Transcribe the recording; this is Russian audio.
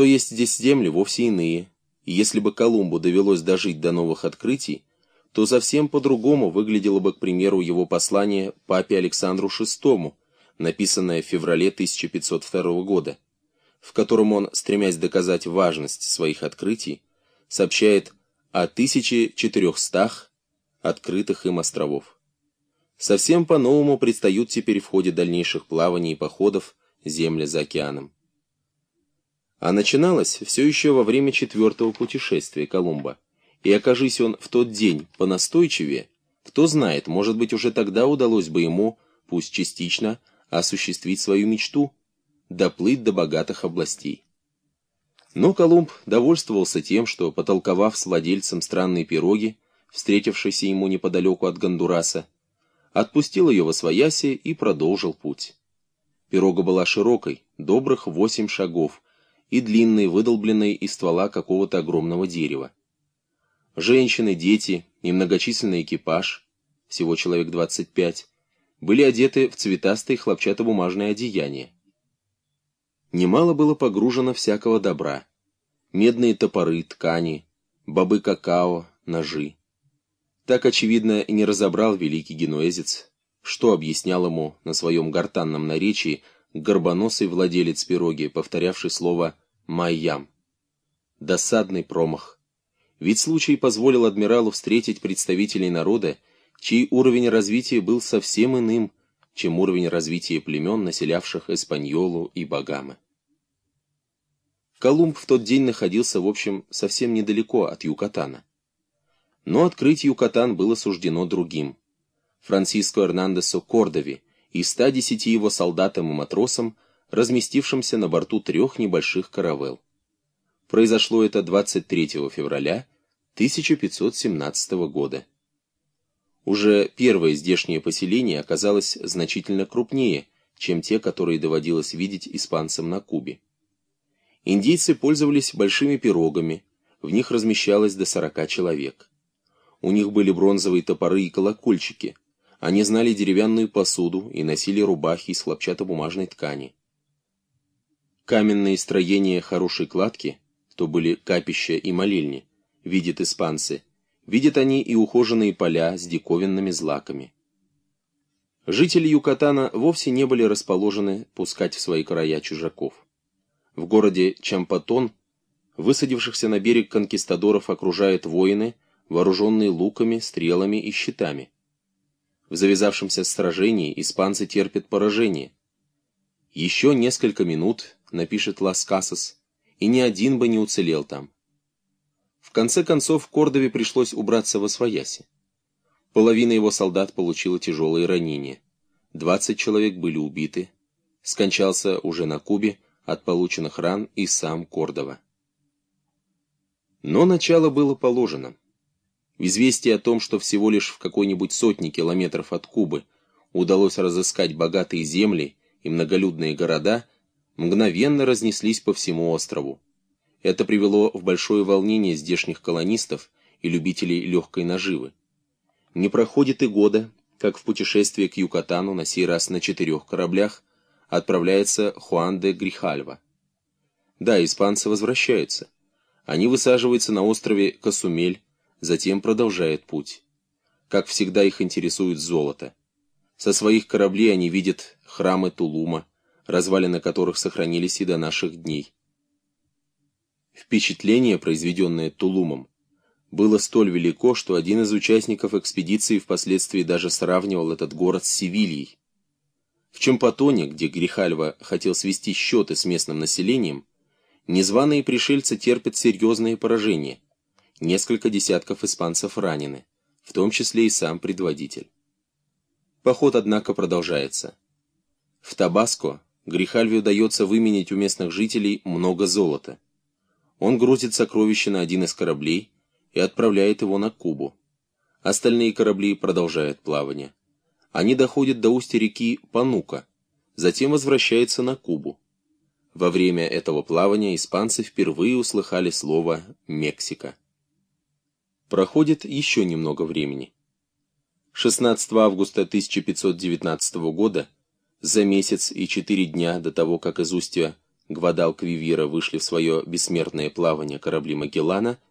что есть здесь земли вовсе иные, и если бы Колумбу довелось дожить до новых открытий, то совсем по-другому выглядело бы, к примеру, его послание папе Александру VI, написанное в феврале 1502 года, в котором он, стремясь доказать важность своих открытий, сообщает о 1400 открытых им островов. Совсем по-новому предстают теперь в ходе дальнейших плаваний и походов земли за океаном. А начиналось все еще во время четвертого путешествия Колумба. И окажись он в тот день понастойчивее, кто знает, может быть, уже тогда удалось бы ему, пусть частично, осуществить свою мечту, доплыть до богатых областей. Но Колумб довольствовался тем, что, потолковав с владельцем странной пироги, встретившейся ему неподалеку от Гондураса, отпустил ее во свояси и продолжил путь. Пирога была широкой, добрых восемь шагов, и длинной, выдолбленной из ствола какого-то огромного дерева. Женщины, дети и многочисленный экипаж, всего человек 25, были одеты в цветастые хлопчатобумажные одеяния. Немало было погружено всякого добра. Медные топоры, ткани, бобы какао, ножи. Так, очевидно, и не разобрал великий генуэзец, что объяснял ему на своем гортанном наречии горбоносый владелец пироги, повторявший слово «майям». Досадный промах. Ведь случай позволил адмиралу встретить представителей народа, чей уровень развития был совсем иным, чем уровень развития племен, населявших Эспаньолу и Багамы. Колумб в тот день находился, в общем, совсем недалеко от Юкатана. Но открыть Юкатан было суждено другим. Франциско Эрнандесу Кордови и 110 его солдатам и матросам, разместившимся на борту трех небольших каравел. Произошло это 23 февраля 1517 года. Уже первое здешнее поселение оказалось значительно крупнее, чем те, которые доводилось видеть испанцам на Кубе. Индийцы пользовались большими пирогами, в них размещалось до 40 человек. У них были бронзовые топоры и колокольчики, они знали деревянную посуду и носили рубахи из хлопчатобумажной ткани. Каменные строения хорошей кладки, то были капища и молельни, видят испанцы, видят они и ухоженные поля с диковинными злаками. Жители Юкатана вовсе не были расположены пускать в свои края чужаков. В городе Чампатон высадившихся на берег конкистадоров окружают воины, вооруженные луками, стрелами и щитами. В завязавшемся сражении испанцы терпят поражение. Еще несколько минут, напишет Лас Касас, и ни один бы не уцелел там. В конце концов, Кордове пришлось убраться во свояси. Половина его солдат получила тяжелые ранения. 20 человек были убиты. Скончался уже на Кубе от полученных ран и сам Кордова. Но начало было положено. Известие о том, что всего лишь в какой-нибудь сотне километров от Кубы удалось разыскать богатые земли и многолюдные города, мгновенно разнеслись по всему острову. Это привело в большое волнение здешних колонистов и любителей легкой наживы. Не проходит и года, как в путешествие к Юкатану на сей раз на четырех кораблях отправляется Хуан де Грихальва. Да, испанцы возвращаются. Они высаживаются на острове Касумель, затем продолжают путь. Как всегда их интересует золото. Со своих кораблей они видят храмы Тулума, развалины которых сохранились и до наших дней. Впечатление, произведенное Тулумом, было столь велико, что один из участников экспедиции впоследствии даже сравнивал этот город с Севильей. В Чемпатоне, где Грихальва хотел свести счеты с местным населением, незваные пришельцы терпят серьезные поражения. Несколько десятков испанцев ранены, в том числе и сам предводитель. Поход, однако, продолжается. В Табаско Грихальве удается выменить у местных жителей много золота. Он грузит сокровища на один из кораблей и отправляет его на Кубу. Остальные корабли продолжают плавание. Они доходят до устья реки Панука, затем возвращаются на Кубу. Во время этого плавания испанцы впервые услыхали слово «Мексика». Проходит еще немного времени. 16 августа 1519 года, за месяц и четыре дня до того, как из устья Гвадалквивира вышли в свое бессмертное плавание корабли Магеллана –